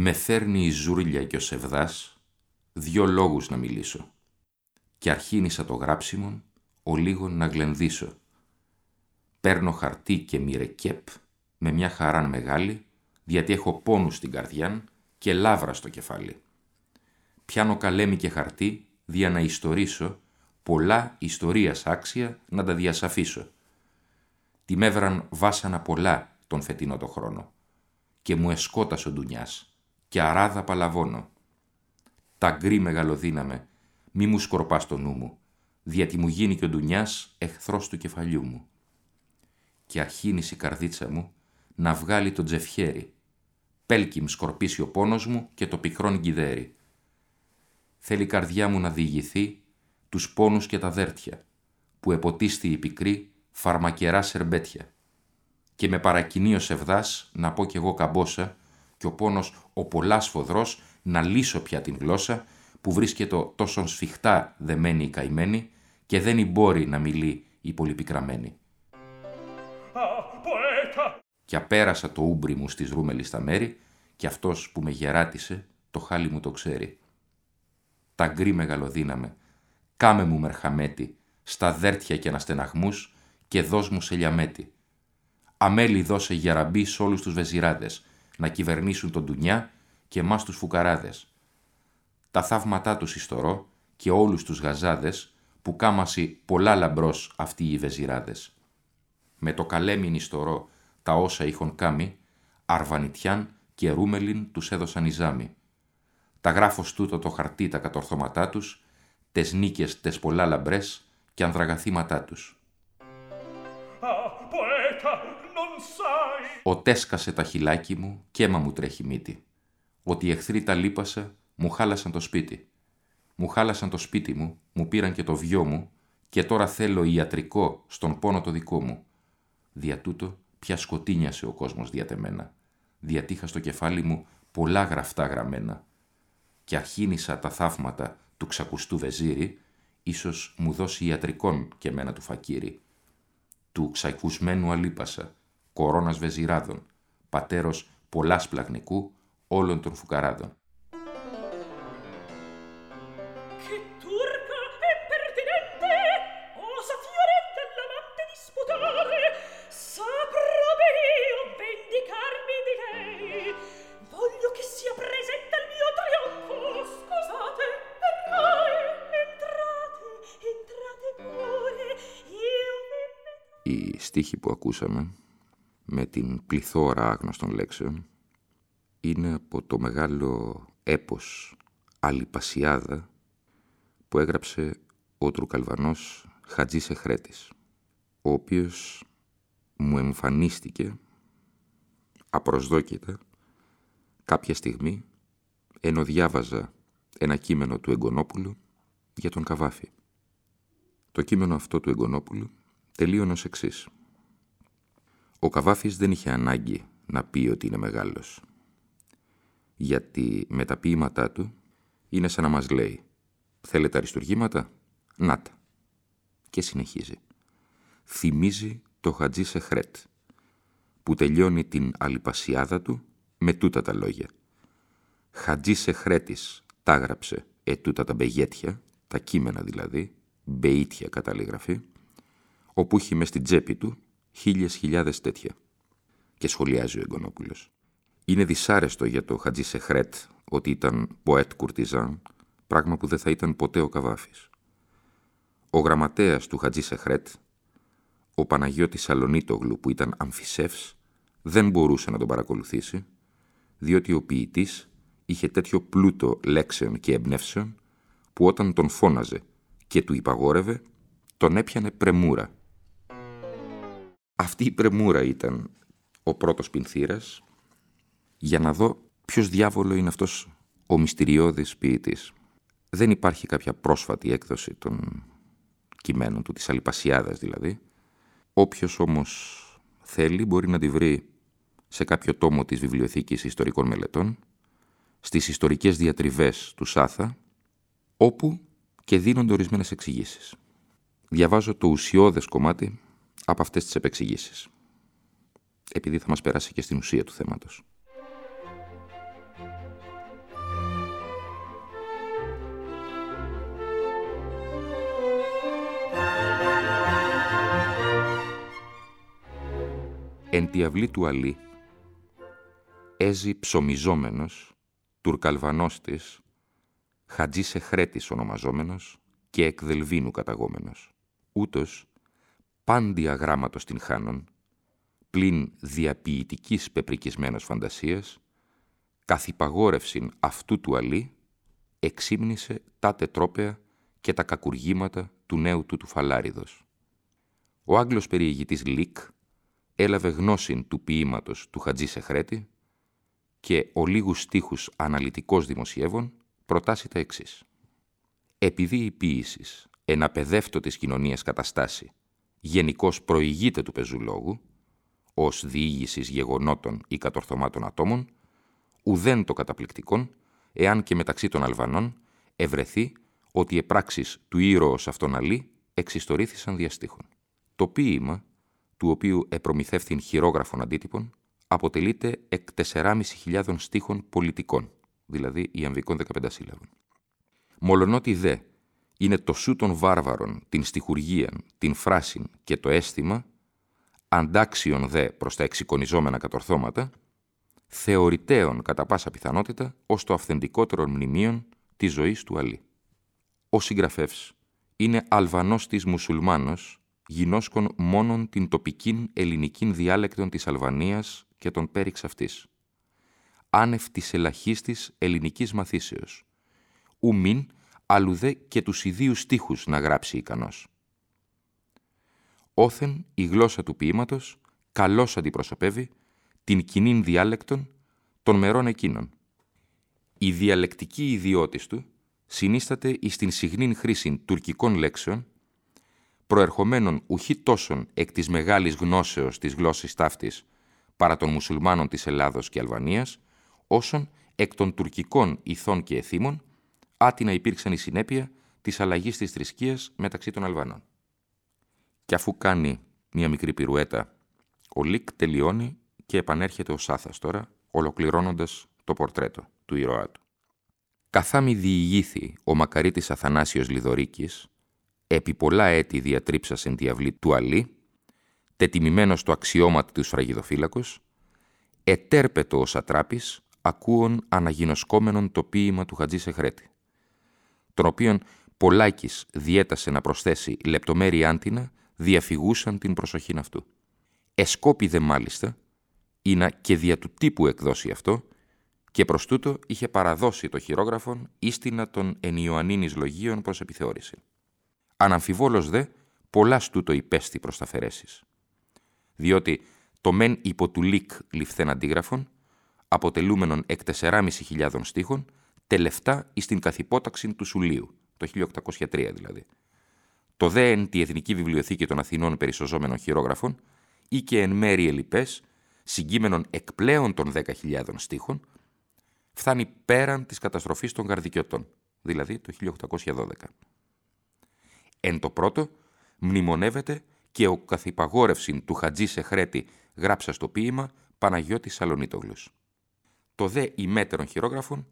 Με φέρνει η ζούρλια και ο σεβδάς δυο λόγους να μιλήσω και αρχίνησα το γράψιμον ο λίγον να γλενδίσω. Παίρνω χαρτί και μοιρεκέπ με μια χαράν μεγάλη γιατί έχω πόνους στην καρδιά και λάβρα στο κεφάλι. Πιάνω καλέμι και χαρτί δια να ιστορήσω πολλά ιστορίας άξια να τα διασαφίσω. Τη μέβραν βάσανα πολλά τον φετινό το χρόνο και μου εσκότασε ο ντουνιάς και αράδα παλαβώνω. Τα γκρι μεγαλοδύναμε, μη μου σκορπάς το νου μου, διότι μου γίνει και ο ντουνιάς εχθρός του κεφαλιού μου. Και αρχίνησε η καρδίτσα μου να βγάλει το τζεφιέρι. Πέλκι μ σκορπίσει ο πόνος μου και το πικρόν γκυδέρι. Θέλει η καρδιά μου να διηγηθεί τους πόνους και τα δέρτια, που εποτίστη η πικρή φαρμακερά σερμπέτια. Και με παρακινεί ο σεβδάς να πω κι εγώ καμπόσα και ο πόνος ο πολλάς φοδρός να λύσω πια την γλώσσα που βρίσκεται τόσο σφιχτά δεμένη η καημένη και δεν μπορεί να μιλεί η πολυπικραμένη. Και απέρασα το ούμπρι μου στις ρούμελι στα μέρη και αυτός που με γεράτισε το χάλι μου το ξέρει. Τα γκρι μεγαλοδύναμε, κάμε μου μερχαμέτη, στα δέρτια και αναστεναχμούς και δώσ' μου σε λιαμέτη. Αμέλη δώσε γεραμπή σ' όλους τους βεζιράδες, να κυβερνήσουν τον Τουνιά και εμάς τους φουκαράδες. Τα θαύματά τους ιστορώ και όλους τους γαζάδες που κάμασι πολλά λαμπρός αυτοί οι βεζιράδες. Με το καλέμιν ιστορώ τα όσα είχον κάμει, αρβανιτιάν και ρούμελιν τους έδωσαν οι ζάμοι. Τα γράφω τούτο το χαρτί τα κατορθώματά τους, τες νίκες τες πολλά λαμπρές και ανδραγαθήματά τους. Ο τέσκασε τα χυλάκι μου και αίμα μου τρέχει μύτη. Ότι οι εχθροί τα λείπασα, μου χάλασαν το σπίτι. Μου χάλασαν το σπίτι μου, μου πήραν και το βιό μου και τώρα θέλω ιατρικό στον πόνο το δικό μου. Δια τούτο πια σκοτίνιασε ο κόσμος διατεμένα. Διατύχα στο κεφάλι μου πολλά γραφτά γραμμένα. Και αρχίνησα τα θαύματα του ξακουστού βεζίρι, ίσως μου δώσει ιατρικόν και μένα του φακύρι. Του ξακουσμένου αλίπασα, κορώνας βεζιράδων, πατέρος πολλάς πλαγνικού όλων των φουκαράδων. Οι στίχοι που ακούσαμε με την πληθώρα άγνωστων λέξεων είναι από το μεγάλο έπος Αλιπασιάδα που έγραψε ο Τρουκαλβανός Χατζής Εχρέτης ο οποίος μου εμφανίστηκε απροσδόκητα κάποια στιγμή ενώ διάβαζα ένα κείμενο του Εγκονόπουλου για τον Καβάφη. Το κείμενο αυτό του Εγκονόπουλου τελείωνε ως εξής. Ο Καβάφης δεν είχε ανάγκη να πει ότι είναι μεγάλος. Γιατί με τα ποίηματά του είναι σαν να μας λέει «Θέλετε αριστουργήματα, να τα». Και συνεχίζει. Θυμίζει το Χατζή Σεχρέτ, που τελειώνει την αλιπασιάδα του με τούτα τα λόγια. Χατζή Σεχρέτης τα έγραψε ετούτα τα μπεγέτια, τα κείμενα δηλαδή, μπεΐτια κατά όπου είχε μες στην τσέπη του χίλιες χιλιάδες τέτοια. Και σχολιάζει ο Εγκονόπουλος. Είναι δυσάρεστο για το Χατζή Σεχρέτ ότι ήταν ποέτ κουρτιζάν, πράγμα που δεν θα ήταν ποτέ ο Καβάφης. Ο γραμματέας του Χατζή Σεχρέτ, ο Παναγιώτης Σαλονίτογλου που ήταν αμφισεύς, δεν μπορούσε να τον παρακολουθήσει, διότι ο ποιητής είχε τέτοιο πλούτο λέξεων και εμπνεύσεων, που όταν τον φώναζε και του υπαγόρευε, τον έπιανε πρεμούρα. Αυτή η πρεμούρα ήταν ο πρώτος πινθύρας, για να δω ποιος διάβολο είναι αυτός ο μυστηριώδης ποιητής. Δεν υπάρχει κάποια πρόσφατη έκδοση των κειμένων του, της Αλυπασιάδας δηλαδή. Όποιος όμως θέλει μπορεί να τη βρει σε κάποιο τόμο της Βιβλιοθήκης Ιστορικών Μελετών, στις ιστορικές διατριβές του Σάθα, όπου και δίνονται ορισμένες εξηγήσεις. Διαβάζω το ουσιώδες κομμάτι από αυτές τις επεξηγήσεις, επειδή θα μας περάσει και στην ουσία του θέματος. Εν τη αυλή του Αλή, έζει ψωμιζόμενος, τουρκαλβανός της, Χατζή Σεχρέτης ονομαζόμενος και εκδελβίνου καταγόμενος. Ούτως, πάντια γράμματος την χάνων, πλην διαποιητικής πεπρικισμένος φαντασίας, καθυπαγόρευσιν αυτού του αλή, εξύμνησε τα τετρόπαια και τα κακουργήματα του νέου του του φαλάριδος. Ο Άγγλος περιηγητής Λίκ έλαβε γνώσιν του ποίηματος του Χατζή Σεχρέτη και ο λίγους στίχους αναλυτικός δημοσιεύων προτάσει τα εξής. Επειδή η ποίηση, ένα παιδεύτο της κοινωνίας καταστάσει, γενικώς προηγείται του πεζουλόγου, ως διήγησης γεγονότων ή κατορθωμάτων ατόμων, ουδέν το καταπληκτικόν, εάν και μεταξύ των Αλβανών ευρεθεί ότι οι πράξεις του ήρωος αυτόν αλή εξιστορήθησαν διαστήχων. Το ποίημα, του οποίου επρομηθεύθην χειρόγραφων αντίτυπων, αποτελείται εκ 4.500 στίχων πολιτικών, δηλαδή ιαμβικών 15 σύλλαβων. Μολονότι δε είναι το σου των βάρβαρων, την στιχουργίαν, την φράσιν και το αίσθημα, αντάξιον δε προς τα εξοικονιζόμενα κατορθώματα, θεωρητέων κατά πάσα πιθανότητα ως το αυθεντικότερο μνημείον της ζωής του Αλή. Ο συγγραφεύς είναι Αλβανός της Μουσουλμάνος, γινώσκον μόνον την τοπικήν ελληνικήν διάλεκτον της Αλβανίας και τον πέριξ αυτής άνευ της ελαχίστης ελληνικής μαθήσεως. Ου μην, αλλουδέ και τους ιδίους στίχους να γράψει ικανός. Όθεν η γλώσσα του ποίηματος καλώς αντιπροσωπεύει την κοινήν διάλεκτον των μερών εκείνων. Η διαλεκτική ιδιώτης του συνίσταται εις την συγνήν χρήση τουρκικών λέξεων, προερχομένων ουχή τόσων εκ της μεγάλης γνώσεως της γλώσσης ταύτης παρά των μουσουλμάνων της Ελλάδος και Αλβανίας, όσων εκ των τουρκικών ηθών και εθήμων άτινα υπήρξαν η συνέπεια της αλλαγής της θρησκείας μεταξύ των Αλβανών. Και αφού κάνει μία μικρή πυρουέτα, ο Λίκ τελειώνει και επανέρχεται ο Σάθας τώρα, ολοκληρώνοντας το πορτρέτο του ήρωά του. Καθάμι διηγήθη ο μακαρίτης Αθανάσιος Λιδωρίκης, επί πολλά έτη διατρίψας εν τη αυλή του Αλή, τετιμημένος το αξιώματι του σφραγιδοφύλακος, ετέρπετο ο Σατράπης, ακούων αναγινωσκόμενον το ποίημα του Χατζή Σεχρέτη, τον οποίον Πολάκης διέτασε να προσθέσει λεπτομέρεια άντινα, διαφυγούσαν την προσοχή αυτού. Εσκόπηδε μάλιστα, ή να και δια του τύπου εκδώσει αυτό, και προς τούτο είχε παραδώσει το χειρόγραφον ίστινα των ενιοανίνης λογίων προς επιθεώρηση. Αναμφιβόλως δε, πολλάς στούτο υπέστη προς τα φερέσεις. Διότι το μεν υπό του λικ ληφθέν αντίγραφον, αποτελούμενον εκ 4.500 στίχων, τελευτά εις την καθυπόταξη του Σουλίου, το 1803 δηλαδή. Το δε εν τη Εθνική Βιβλιοθήκη των Αθηνών περισωζόμενων χειρόγραφων ή και εν μέρη ελιπές, συγκείμενων εκπλέον των 10.000 στίχων, φτάνει πέραν της καταστροφής των Καρδικιωτών, δηλαδή το 1812. Εν το πρώτο, μνημονεύεται και ο καθυπαγόρευσιν του Χατζή Σεχρέτη γράψα στο ποίημα Παναγιώτης Σαλονίτογλους το δε ημέτερον χειρόγραφον,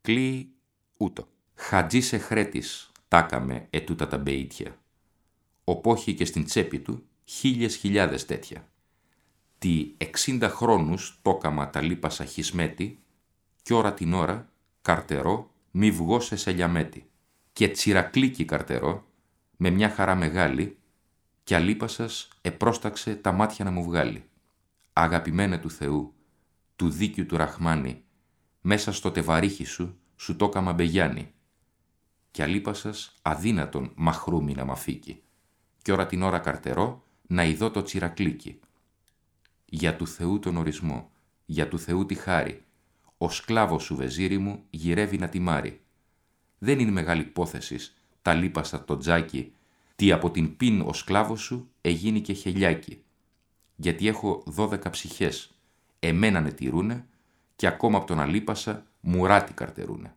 κλείει ούτω. Χατζή σε χρέτης, τάκαμε ετούτα τα μπεΐτια. Οπόχει και στην τσέπη του χίλιες χιλιάδες τέτοια. Τι 60 χρόνους τόκαμα τα λίπασα χισμέτη κι ώρα την ώρα καρτερό μη βγω σε σελιαμέτη. Και τσιρακλίκι καρτερό με μια χαρά μεγάλη κι αλίπασας επρόσταξε τα μάτια να μου βγάλει. Αγαπημένε του Θεού, του δίκιου του Ραχμάνη, μέσα στο τεβαρίχι σου, σου το έκαμα μπεγιάνι. Κι αλίπασας αδύνατον μαχρούμι να μαφίκει. Κι ώρα την ώρα καρτερό να ειδώ το τσιρακλίκι. Για του Θεού τον ορισμό, για του Θεού τη χάρη, ο σκλάβος σου βεζίρι μου γυρεύει να τη μάρει. Δεν είναι μεγάλη υπόθεση τα λίπαστα το τζάκι, τι από την πίν ο σκλάβος σου εγίνει και χελιάκι. Γιατί έχω δώδεκα ψυχές, εμένα νετηρούνε και ακόμα από τον αλίπασα μουράτι καρτερούνε.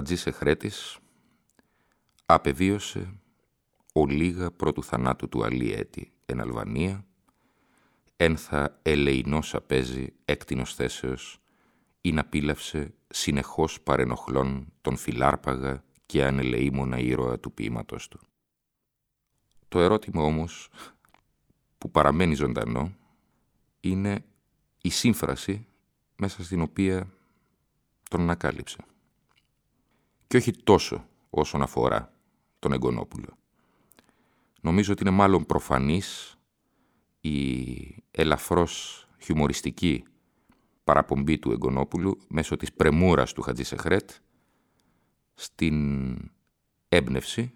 Χατζής Εχρέτης απεβίωσε ο λίγα πρώτου θανάτου του Αλή Έτη εν Αλβανία, ένθα ελεηνός απέζει έκτινος θέσεως ή να πήλευσε συνεχώς παρενοχλών τον φιλάρπαγα και ανελεήμονα ήρωα του ποίηματος του. Το ερώτημα όμως που παραμένει ζωντανό είναι η σύμφραση μέσα στην οποία τον ανακάλυψε και όχι τόσο όσον αφορά τον Εγκονόπουλο. Νομίζω ότι είναι μάλλον προφανής η ελαφρώς χιουμοριστική παραπομπή του Εγκονόπουλου μέσω της πρεμούρας του Χατζη Σεχρέτ στην έμπνευση,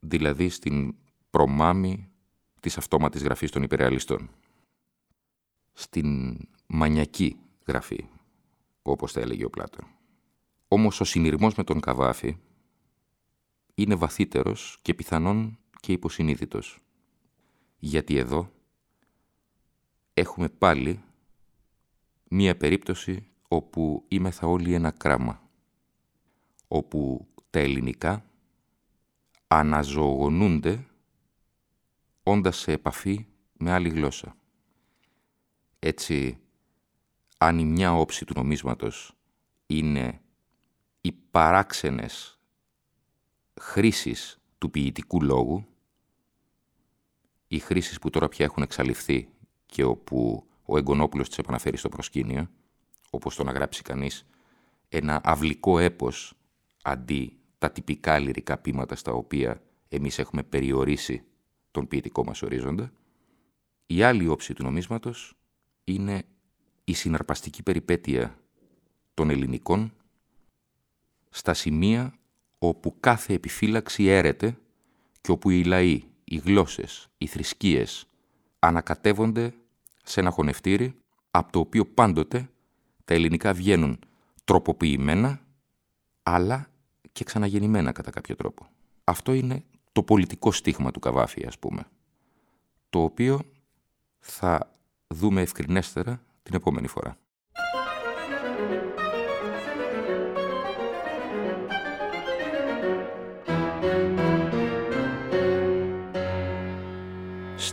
δηλαδή στην προμάμη της αυτόματης γραφής των υπερεαλιστών. Στην μανιακή γραφή, όπως τα έλεγε ο Πλάτων. Όμως ο συνειρμός με τον Καβάφη είναι βαθύτερος και πιθανόν και υποσυνείδητος. Γιατί εδώ έχουμε πάλι μία περίπτωση όπου είμεθα όλοι ένα κράμα, όπου τα ελληνικά αναζωογονούνται όντας σε επαφή με άλλη γλώσσα. Έτσι, αν η μια όψη του νομίσματος είναι οι παράξενες χρήσεις του ποιητικού λόγου, οι χρήσεις που τώρα πια έχουν εξαλειφθεί και όπου ο Εγκονόπουλος τις επαναφέρει στο προσκήνιο, όπως το να γράψει κανείς ένα αυλικό έπος αντί τα τυπικά λυρικά πείματα στα οποία εμείς έχουμε περιορίσει τον ποιητικό μας ορίζοντα. Η άλλη όψη του νομίσματος είναι η συναρπαστική περιπέτεια των ελληνικών στα σημεία όπου κάθε επιφύλαξη έρεται και όπου οι λαοί, οι γλώσσες, οι θρησκείες ανακατεύονται σε ένα χωνευτήρι από το οποίο πάντοτε τα ελληνικά βγαίνουν τροποποιημένα αλλά και ξαναγεννημένα κατά κάποιο τρόπο. Αυτό είναι το πολιτικό στίγμα του Καβάφη, ας πούμε, το οποίο θα δούμε ευκρινέστερα την επόμενη φορά.